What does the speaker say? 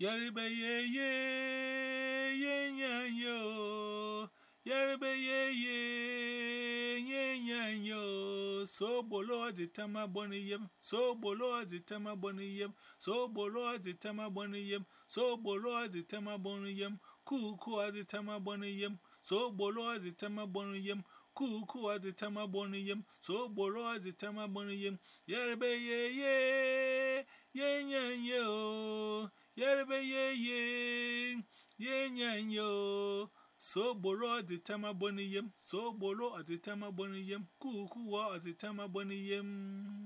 Yerbe ye ye ye ye yo. Yerbe ye ye ye ye yo. So bolo the tama boni yem. So bolo the tama boni yem. So bolo the tama boni yem. So bolo the tama boni yem. Kuku the tama boni yem. So bolo the tama boni yem. Kuku the tama boni yem. So bolo the tama boni yem. Yerbe ye ye. Yerbe ye ye ye ye yo. So bolo at the tama boni yem. So bolo at the tama boni yem. Kuku at the tama boni yem.